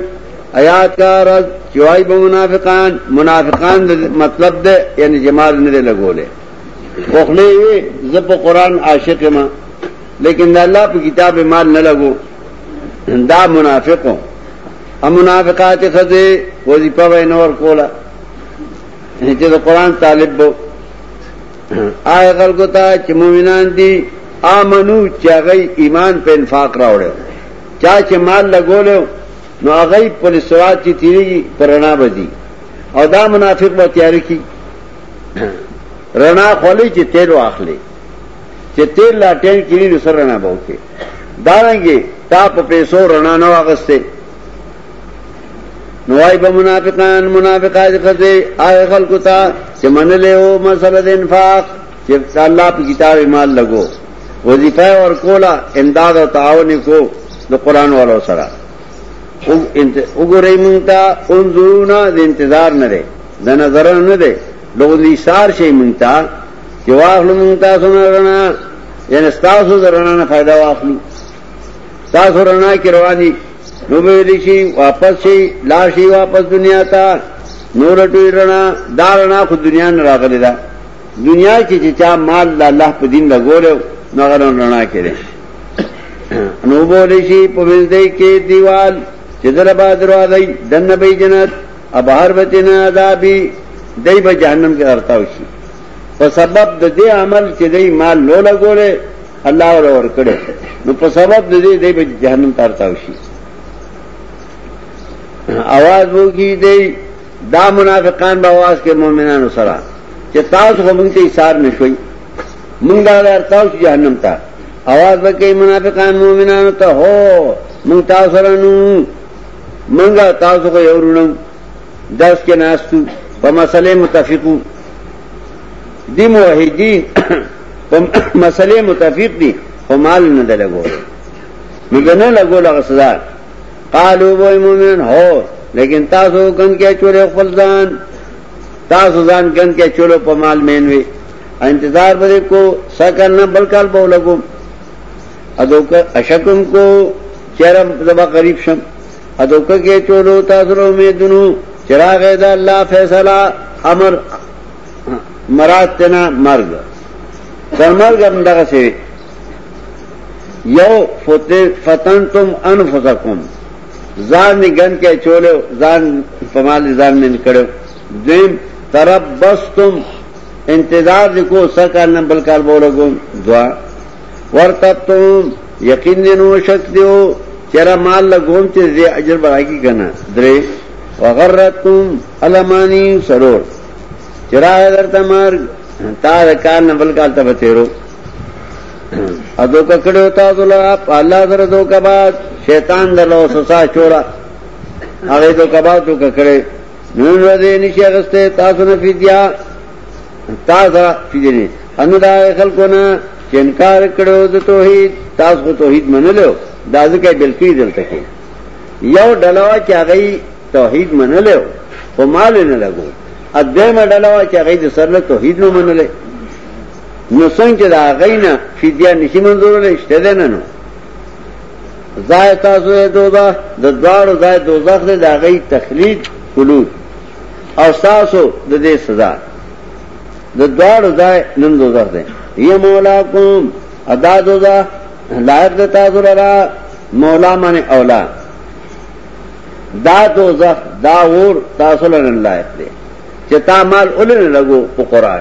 Speaker 1: آیات کا رز چوای به منافقان منافقان مطلب ده یعنی جمال نه لګولې خپلې زپ قران عاشق ما لیکن د الله په کتاب مال نه لګو دا منافقو ام منافقات خزه وظیفه وینور کولا چې د قران طالب بو آئے خلقو تا چه مومنان دی آمنو چه اغی ایمان پہ انفاق راوڑے چا چه مال لگولے نو اغی پل سرات چی تیری گی پر رنا بدی او دا منافق با تیاری کی رنا خولی چه تیلو آخلے چه تیل لاٹین کنی نو سر رنا باوکے دارنگی تا پا پیسو رنا نو آغستے نوائی با منافقان منافقات قضی آئے خلقو تا چه من لے ہو مسئلہ دے انفاق چه اللہ پی کتاب مال لگو وظیفہ اور کولا امداد و تعاون کو دو قرآن والا سرا اگو رئی منگتا انظرونا دے انتظار نہ دے دے نظرہ نہ دے لوگو دی سار شئی منگتا چه واخلو منگتا سنا رنا یعنی ستاسو در رنا نا فائدہ واخلو ستاسو رنا کی روانی نو ویلی شي واپس شي لا شي واپس دنیا ته نور ټیرنا دارنا خو دنیا نه راغلی دا دنیا کې چې چا مال د الله په دین لګول نو غره رڼا کړي نو ویلی شي په دې کې دیوال چې دربا دروازه دنه به جنت ابهر وتینا عذابي دای به جهنم کې ارتاو شي په سبب د دې عمل چې دای مال لو لګولې الله ور ور کړې نو په سبب د دې دای به جهنم ته ارتاو شي आवाज وږي دی دا منافقان به आवाज کې مؤمنانو سره چې تاسو هم ته ایثار نشوي مونږ دا لار تاسو جهنم ته आवाज وکي منافقان مؤمنانو ته هو مونږ تاسو سره نو مونږ تاسو کو یو ورونو داس کې ناستو په مسلې متفقو دی موحدین *coughs* په مسلې متفق دي هم مال نه دلګو نو نه لګول غسدار قالو بو مومن ہو لیکن تاسو گند کے تاسو زان گند کے چوروں پمال مینوی انتظار بدے کو سہ نہ ادو کا اشکم کو چیرم دبا کر کے چوروں تاثروں میں چرا غیدہ اللہ فیصلہ امر تنا مرگ سر مرگ سرمرگ سے یو فتن تم انفسکم ځان می ګن کې چولو ځان په مال ځان می کړو دیم تربستم انتظار وکړو سرکار نه بل کار بولګو دعا ورتتم یقین نو شک دیو چر مال لګوم چې زی اجر برایي کنه درې وغرتم المانی سرور چرای درته مار تا کار نه بل کار ته بتیرو ادو ککڑو تاسو لا الله در دو کباد شیطان دلو سسا چورا هغه دو کباد تو ککڑے نون ردی نشی اغسطے تاسو نفیدیا تاسو فیدنی انو دا خلقونا چې انکار کړو د توحید تاسو کو توحید منلو دا ځکه بلکی دلته کې یو ډلوا چې هغه توحید منلو په مال نه لګو ا دې مډلوا چې هغه د سر له توحید نه منلې نو څنګه دا غینا فدیه نشي منظورول شته ده نه نو زای تاسو دوزخ د دوارو زای دوزخ نه دا غي تخلیق خلود او تاسو د دې سزا د دوارو زای نن دوزخ ده یا مولا کوم ادا دوزخ لایق ده تاسو لرا مولا من اولا دا دوزخ دا ور تاسو لرا لایق ده چې تا مال اولن لګو په قران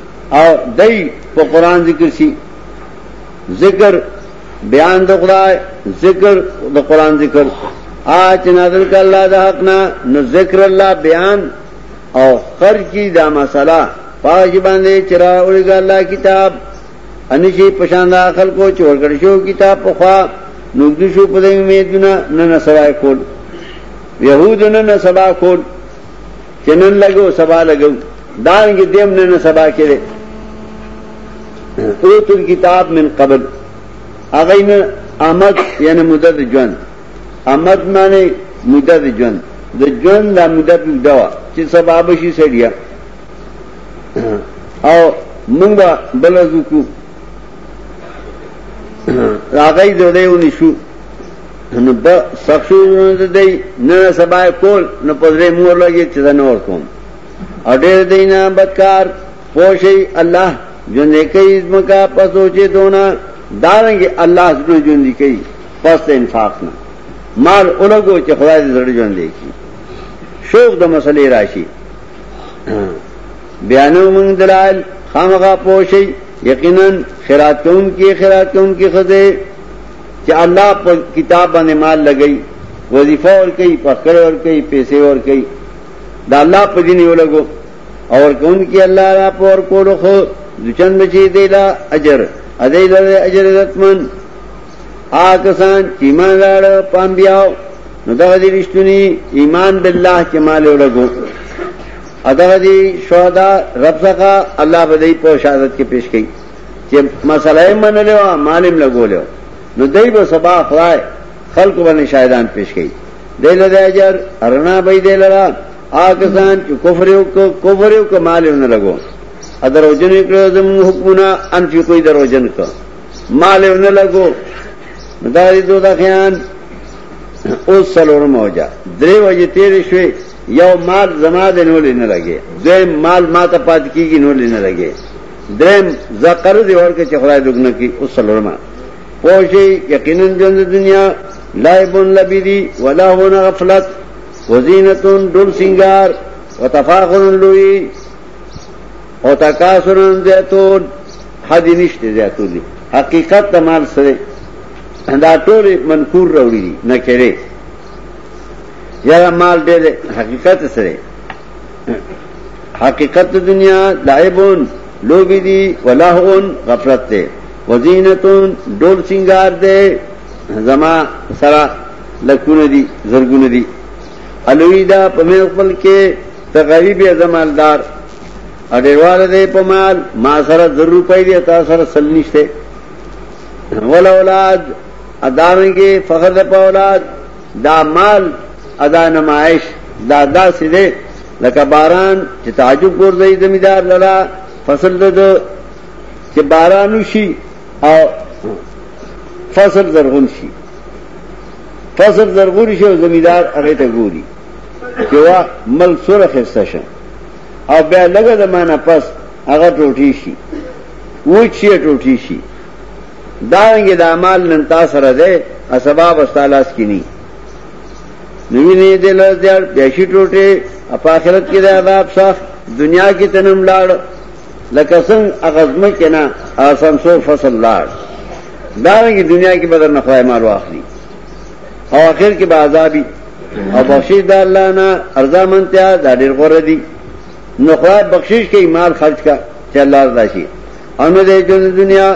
Speaker 1: او دای په قران ذکر شي ذکر بیان د خدای ذکر د قران ذکر آج نازل ک الله د حق نه نو ذکر الله بیان او خرچی دا مسله پاج باندې چرا اورګ الله کتاب انشي پشاندا خلکو چور کړ شو کتاب په خوا نو د شو په دې امیدونه نه نه سوای کول يهود نه نه سبا کول چنن لګو سبا لګو دانګ دیم نه نه سبا کړي اوت الكتاب من قبل اغین احمد یعنی مدد جون احمد معنی مدد جون د جون لا مدد دوا چې سبب شي سړیا او موږ بلزو کو راغی دلې ونی شو نو با سخشو د دې نه سبا کول نو پدې مور لګي چې دا نور کوم اډې دینه بدکار پوشي الله جن کوي زمکا پسو چې دونا دارنګ الله زړه جون کوي پس انفاق نه مال اولګو چې خدای دې زړه جون دی کی شوق د مسلې راشي بیانو من دلال خامغه پوشي یقینا خیرات کون کی خیرات کون کی خزه چې الله په کتاب باندې مال لګئی وظیفه ور کوي پکړ ور کوي پیسې ور کوي دا الله په دین یو لګو اور کون کی الله را پور کوړو خو دچن بچی دیلا اجر ادے لا اجر عزت من آ کسان چیمان لاڑ رشتنی ایمان باللہ ادئی دال شہدا رب سکا اللہ بدئی پو شہادت کے پیش گئی مسئلہ من لو مالم لگو لو سبا باقاخائے خلق بنے شاہدان پیش گئی دے لدے اجر ارنا بھائی دے لڑا آ کسان نہ لگو دروجن کړو زموږ حکمونه انفقو دروجن کړو مال نه لګو مداري دوه خیان او سلور موجا درې وجه تیر شوي یو مال زما د نو لینه لګي دیم مال ما ته پات کیږي نو لینه لګي دیم زقر دی ورکه چې خدای دګنه کی او سلور ما پوښي یقینا د دنیا لایبون لبیدی ولا هون غفلت وزینتون دل سنگار وتفاخر لوی او تکاثر زیتون حد نشته زیتون دی حقیقت د مال سره دا ټول منکور وروړي دي نه کړي یا مال دې حقیقت سره حقیقت دنیا دایبون لوبی دی ولهون غفلت دی وزینتون ډول سنگار دی زما سره لکونه دي زرګونه دي الوی دا په مې خپل کې ته غریب زمالدار اډیرواله دې په مال ما سره ضرور پې دې تا سره سلنيشته ول اولاد ادارنګي فخر د اولاد دا مال ادا نمائش دا دا سیده لکه باران چې تعجب ګرځي زمیدار للا فصل د چې باران شي او فصل زرغون شي فصل زرغون شي او زمیدار هغه ته ګوري چې وا مل سره خسته شه او بیا لګه د معنا پس هغه ټوټی شي و چې ټوټی شي دا انګه د اعمال نن تاسو را ده اسباب استالاس کی ني نوی نه دل دیار دیشی ټوټه په آخرت کې د عذاب صاف دنیا کې تنم لاړ لکه څنګه اغزمه کنا آسان سو فصل لاړ دا انګه دنیا کې بدر نه خوای مارو اخلي او اخر کې به عذابي او بخشش د الله نه ارزامنتیا دا ډیر غره دي نو خدای بخشش کوي مال خرج کا چې الله رضا شي ان دې جون دنیا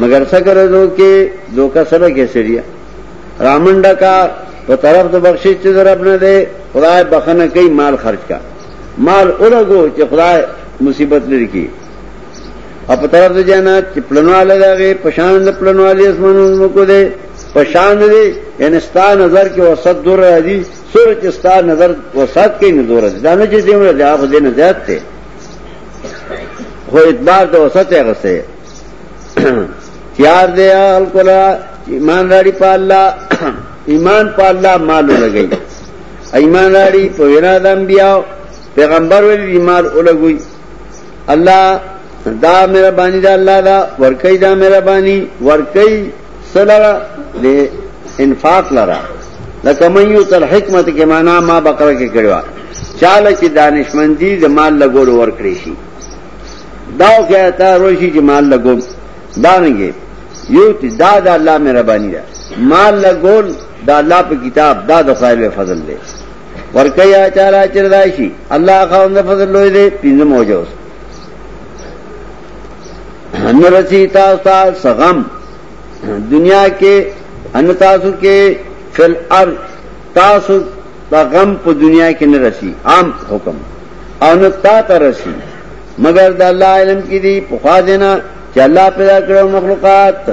Speaker 1: مگر سکر دو کې دوکا سره کې سړیا رامنډا کا په طرف د بخشش چې در خپل دې خدای بخنه کوي مال خرج کا مال اورګو چې خدای مصیبت لري کی او په طرف د جنت چې پلنواله دغه پشان د پلنواله اسمنو کو دې پشان دے یعنی ستا نظر کے وسط دور رہی سورج ستا نظر وسط کے نظر رہا جی آپ دے نظر وہ اتبار تو اور سچے پیار دیا الکلا ایمانداری پاللہ ایمان پاللہ مال اڑ گئی ایمانداری تو ایرا دم بھی آؤ پھر بران اڑگ ہوئی اللہ دا میرا بانی دا اللہ دا ورکئی دا میرا بانی ورکئی سلا دے دے دے انفاق لرا تر حکمت کے کے ما کڑوا مال مال مال لگو لگو داو روشی یو دا دا دا دا دا دا دا اللہ اللہ اللہ پہ کتاب صاحب فضل فضل ورکی آچارا چردائشی لوئے پینزم ہو جاؤ نرسی سغم دنیا کے ان تاسو کے فل ار تاسو تا غم دنیا کے نہ رسی عام حکم تا رسی مگر دا اللہ علم کی دی پخوا دینا اللہ پیدا کر مخلوقات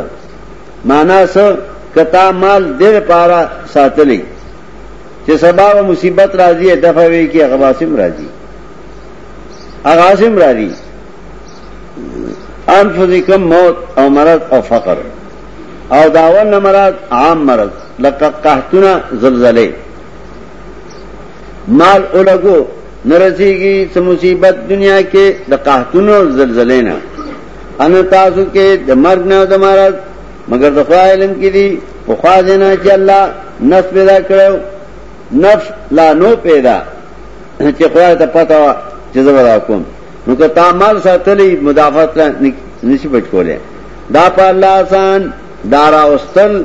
Speaker 1: مانا سر کتا مال دیر پارا ساتلی ساتلے سبا و مصیبت راضی ہے دفعہ وی کی اغباسم راضی اغاسم راضی انفذکم موت او مرض او فقر او داول نمرات عام مرض لکه قحطونه زلزله مال اولګو نرسیږي څه مصیبت دنیا کې د قحطونو زلزلې نه ان تاسو کې د مرګ نه د مرض مگر د خایلم کې دي او خازنه چې الله نفس پیدا کړو نفس لا نو پیدا چې خدای ته پتا چې زبر کوم نو که تا مال ساتلې مدافعت نه نشي بچ کولې دا په الله آسان دارا استل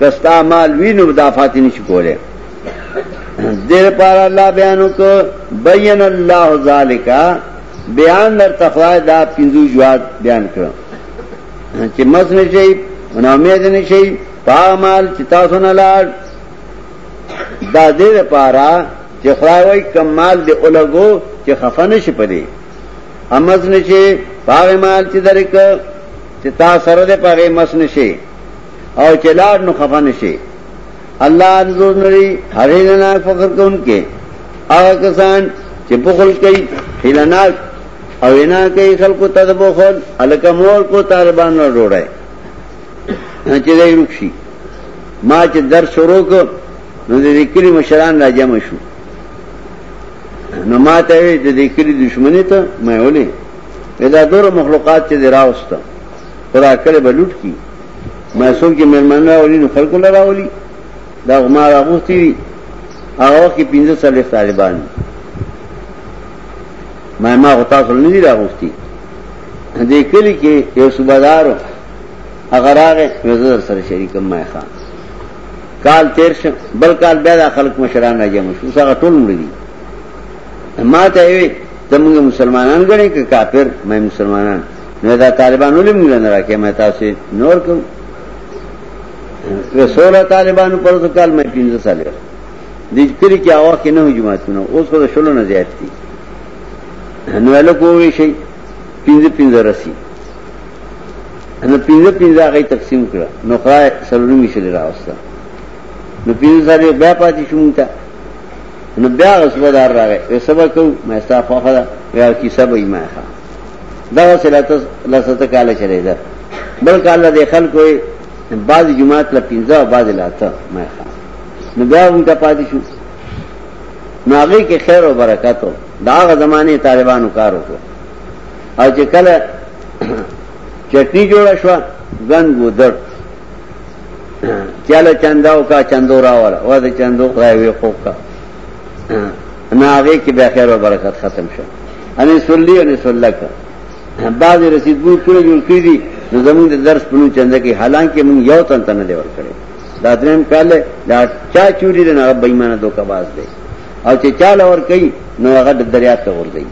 Speaker 1: کستا مال وینو دا فاتح نشی کولے دیر پارا اللہ بیانو کو بین اللہ ذالکا بیان در تخواه دا پینزو جواد بیان کرو چې مس نشی منامید نشی پا مال چی تاسو نلار دا دیر پارا چې خواهوی کم مال دی اولگو چې خفه نشی پدی امز نشی پاغ مال چی درک چی تا سره دی پاغی مس نشی او چلار نو خفا نشي الله انزور نری هریننا فخر کون کې هغه کسان چې بخل کوي خلنات او وینا کوي خلکو ته د بخل الکه مور کو طالبان وروړای چې دای رخصي ما چې در شروع کو نو د کلی مشران را جمع شو نو ما ته د کلی دښمنی ته مې ولې دا دور مخلوقات چې دراوسته خدا کړه بلوټ کی مېسون کې مېرمن راولي نو خلکو لراولي دا ما راغوتی دي هغه کې پنځه سلف طالبان ما ما غطا سره نه دي راغوتی دې کلی کې یو صوبدار هغه راغی وزیر سره شریکم ما خان کال تیر شم بل کال بیا د خلک مشران راځي مشو هغه ټول مړي ما ته وي زموږ مسلمانان غړي کې کافر مې مسلمانان نو دا طالبان ولې موږ نه راکې مې تاسو نور کوم سوله طالبانو پر د کال مې 15 سال دي کلی کې اوا کې نه جماعتونه اوس خو شلو نه زیات دي نو له کوی شي 15 15 رسی نو 15 15 هغه تقسیم کړه نو خای سلونو مشل راوسته نو 15 سال بیا پاتې شوم ته نو بیا غسبدار راغې وسبه کو مې ستا په خدا یا کی سبې ما ښا دا سره تاسو لاسته کال چره ده بل کال د خلکو بعض جماعت لا پنځه او بعض لا اته ما نو بیا هم کا پاتې شو ناغه کې خیر او برکت او داغه زمانه طالبانو کار وکړو او چې کله چټنی جوړ شو غن ګودر چاله چنداو کا چندو راواله او د چندو خدای وی خوب کا ناغه کې به خیر او برکت ختم شو ان سوللی ان سولک بعض رسیدګو کړي جوړ کړي نو زمونږ د درس په نوم چنده کې حالانکه مونږ یو تن تنه دی ورکړي دا دریم کال دا چا چوری دی نه بېمانه دوکباز دی او چې چاله ور کوي نو هغه د دریا ته ور دی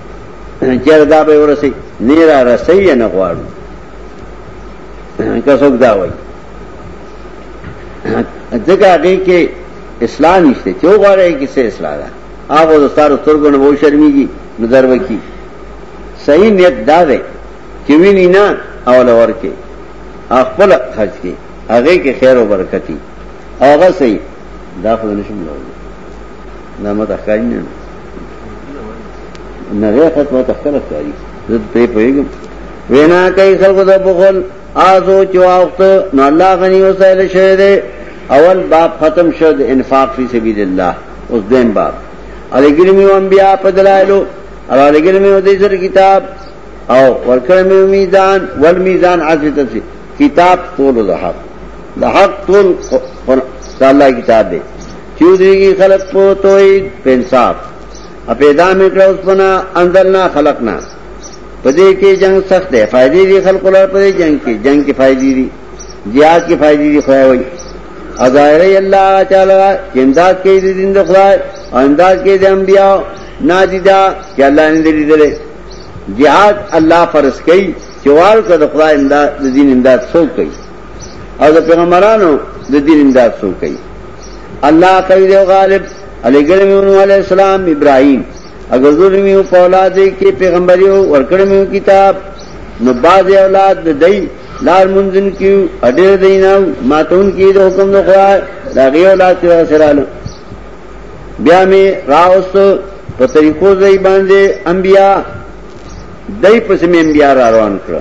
Speaker 1: *clears throat* چیرې دا به ورسي نیرا رسي نه غواړو *clears throat* که څوک دا وایي *clears throat* ځکه هغه کې اسلام نشته چې غواړي کې څه اسلام ده هغه د ستارو سترګو نه وو شرمېږي نظر وکي صحیح نیت دا ده چې ویني نه اول اور کې خپل حج کې هغه کې خیر او برکتی هغه سي دا خو نشم لول نامه تخکاری نه نه نه ختمه تخکره کوي زه پرې پويګم وینا کوي خلکو د بخل آزو چواخت نو الله غني وسایل شه دي اول باب ختم شد انفاق فی سبیل الله اوس دین باب علی ګرمیو انبیاء په دلایلو علی ګرمیو د کتاب او آؤ میں کتاب تو لو لحق لحق تو اللہ کتاب دے چودی کی خلک پینسا اپیدا میں خلک نہ پدے کے جنگ سخت ہے دی خلق اللہ پدے جنگ کی جنگ کی دی جیات کی دی خواہ ہوئی اظاہر اللہ کہ امداد کے دن اور انداز کے دم انبیاء آؤ نہ دیدا کیا اللہ نہیں دے دی جہاد اللہ فرض کئی چوار کا دماغ امداد سو کئی اور جو دین امداد سو کئی اللہ کا غالب علی گڑھ میں علیہ السلام ابراہیم اگر اولاد کے پیغمبری ہو ہوں کتاب مباد اولاد دئی لال منزن کیو اڈیر دئی نہ ماتون کی دو حکم دو خواہ لاغی اولاد دخر بیا میں دئی راسو انبیاء دای پس مم بیا را روان کړ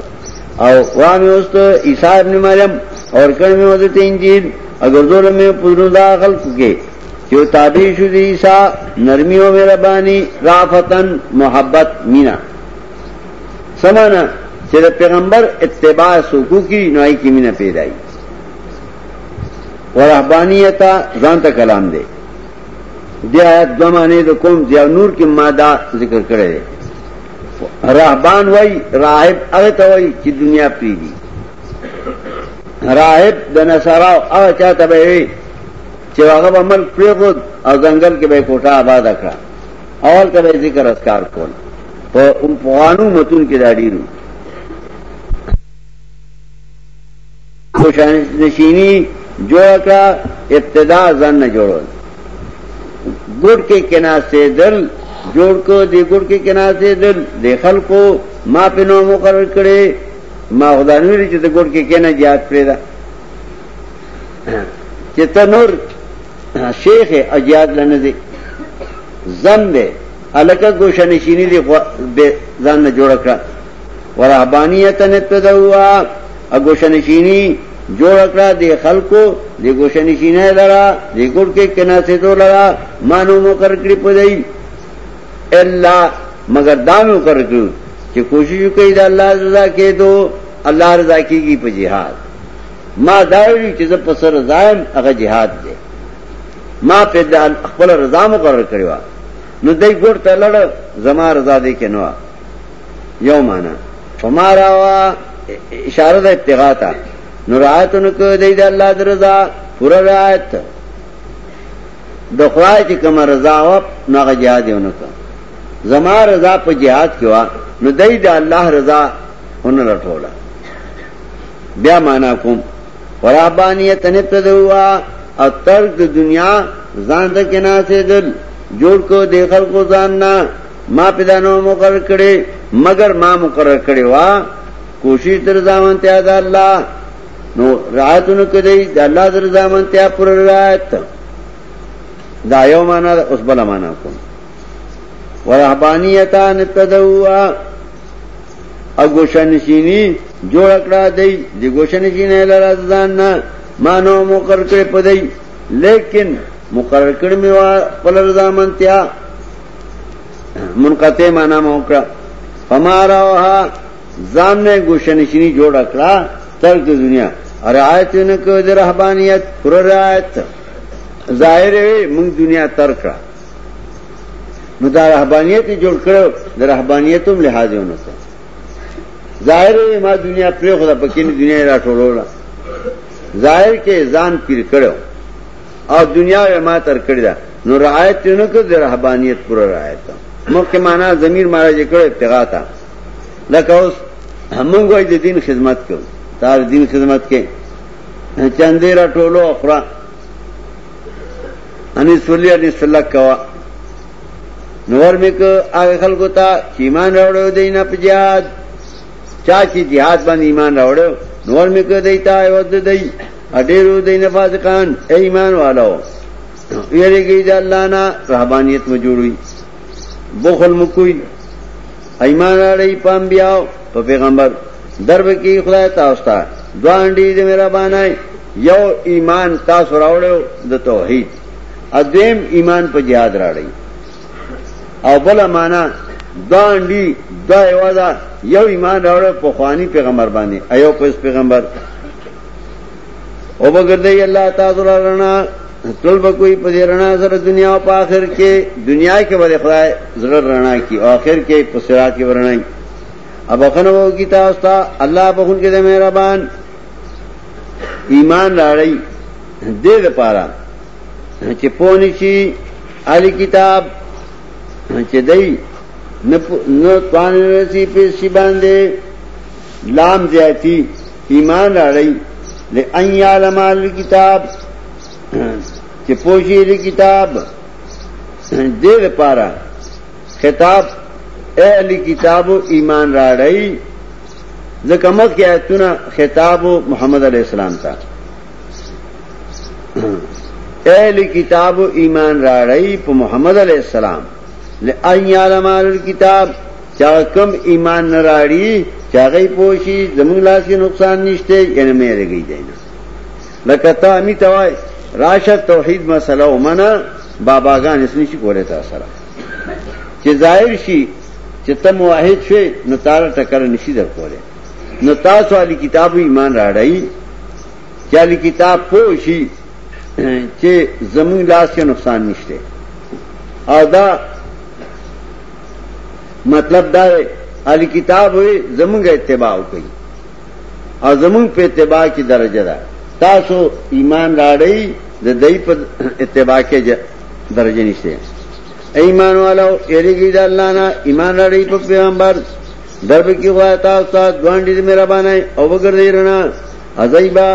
Speaker 1: او قران اوست عیسی ابن مریم اور کړه مې وځه انجیل اگر زول مې پورو دا خلق کې چې تابع شو دی عیسی نرمي او مهرباني رافتن محبت مینا سمانا چې پیغمبر اتباع سوکو کی نوای کی مینا پیدای ورهبانیتا ځان ته کلام دی دی آیت دمانه د کوم ځای نور کې ماده ذکر کړی راهبان وای راهب هغه ته وای چې دنیا پیری راهب د نصارا او چاته به چې هغه به ملک پیغود او ځنګل کې به کوټه آباد کړه اول ته به ذکر اسکار کول په قانون متون کې دا ډیرو خوشان نشینی جوړ کړه ابتدا ځان نه جوړول ګډ کې کنا سي دل جوڑ کو دے گڑ کے کنار سے دل دے خل کو ماں پہ نو مقرر کرے ماں خدا میری چت گڑ کے کہنا جات پڑے دا چتنور شیخ ہے اجیاد لنے دے زم دے الکا گوشہ نشینی دے زن نے جوڑ کرا اور رحبانیت نتدا ہوا اگوشہ نشینی جوڑ کرا دے خل کو دے گوشہ نشینہ لڑا دے گڑ کے کنا سے تو لڑا مانو مقرر کری پدئی الا مگر دا مې وکړ کړو چې کوشش وکړي دا الله رضا کې دو الله رضا کیږي په jihad ما دا ویل چې زه په سر رضایم هغه jihad دی ما په خپل رضا مقرر کړو نو دای ګور ته لړ زما رضا دی کنو یو معنا فمارا وا اشاره د ابتغاء ته نوراتن کو دی د الله رضا پورا رات د خوای چې کوم رضا و نو هغه jihad یې ونکړ زما رضا په jihad کې وا نو دای د الله رضا هن لټوله بیا معنا کوم ورابانیت نه تدوا او تر د دنیا ځان د کنا سي دل جوړ کو د خلکو ځان نه ما پیدانو مقرر کړي مگر ما مقرر کړي وا کوشش تر ځامن ته د الله نو راتونو کړي د الله تر ځامن ته پر رات دا یو معنا اوس بل معنا کوم ورهبانیتان ابتدوا اګوشنشینی جوړ کړه دی د ګوشنشینې لاره ځان نه مانو مقرر کړ پدای لیکن مقرر کړ میوا پلر ځامنتیا منقطع معنا موکړه فماراها ځان نه ګوشنشینی جوړ کړه تر د دنیا رعایت نه کو د رهبانیت پر رعایت ظاهر موږ دنیا تر کړه نو دا رهبانيت جوړ کړو د رهبانيت هم لحاظ یې ونسته ظاهر ما دنیا پر خدا پکې دنیا راټولولا ظاهر کې ځان پیر کړو او دنیا ما تر کړی دا نو رعایت نه کړ د رهبانيت پر رعایت مکه معنا زمير مہاراج کړه ابتغا تا لکه اوس همون غوي د دین خدمت کو تار دین خدمت کې چاندې را ټولو اخرا اني سولیا دې سلک کوا نور میک هغه خلکو ته ایمان راوړو دینه په jihad چا چې jihad باندې ایمان راوړو نور میک دیتا یو د دی اډیرو دینه فاسقان ایمان والو یریږي د الله نه رهبانيت وجوړوي بخل مکوئی ایمان راړی پام بیاو په پیغمبر درب کې خدای تاسو ته دوانډي دې مهربانای یو ایمان تاسو راوړو د توحید اذیم ایمان په jihad راړی او بل معنا دانډي دا یوازا یو ایمان راوړ په خواني پیغمبر باندې ایو پس پیغمبر او وګرځي الله تعالی رڼا تل به کوئی په دې رڼا سره دنیا او په آخر کې دنیا کې ولې خدای زړه رڼا کی او آخر کې په سرات کې ورڼا اب اخنو کی تاسو ته الله په خون کې دې مهربان ایمان راړی دې لپاره چې پونی شي علی کتاب چې دای نه توان رسی په سی باندې لام زیاتی ایمان راړی لئن یعلم الکتاب چې پوشی ری کتاب دې لپاره خطاب اهل کتاب ایمان راړی ځکه مخ کې آیتونه خطاب محمد علی السلام ته اهل کتاب ایمان راړی په محمد علی السلام کتاب چاہ کم ایمان نراڑی پوشی گئی نہ رڑی چاہیے نقصان منا بابا گان اس نے شکو رہتا سرا کہ ظاہر شی واحد شے نہ تارا ٹکر نشی در کو رہے نہ تاس والی کتاب ایمان رڑ چالی کتاب پوشی چاہ زمین کے نقصان نشتے اور مطلب در علی کتاب ہوئے زمنگ اتباع کئی اور زمنگ پہ اتباع کی درجہ دا تاسو ایمان راڑی دئی راڈی اتباع کے درج نی ایمان والا ایرے گی النا ایمان راڑی پہ پیغمبر درب کی تاستہ گوانڈی مہربان ہے بگر دے رنا اذیبا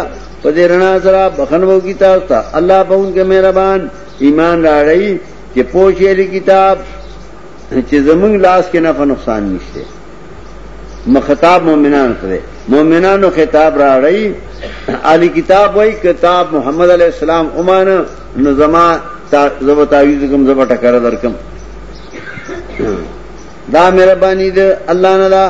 Speaker 1: دیر رنا سر بخن بہو کی تافت اللہ بہن کے میرا بان ایمان راڑی کہ پوشی علی کتاب لاس نفع نقصان مخطاب مومنان مومنان کرے و خطاب را رہی علی کتاب کتاب محمد علیہ السلام عمان نظما زب زب ٹکر درکم دا اللہ نلا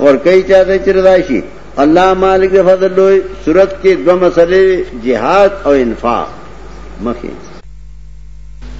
Speaker 1: اور کئی چاہتے چردائشی اللہ مالک فضل صورت کے دو مسئلے جہاد اور انفاق مخیم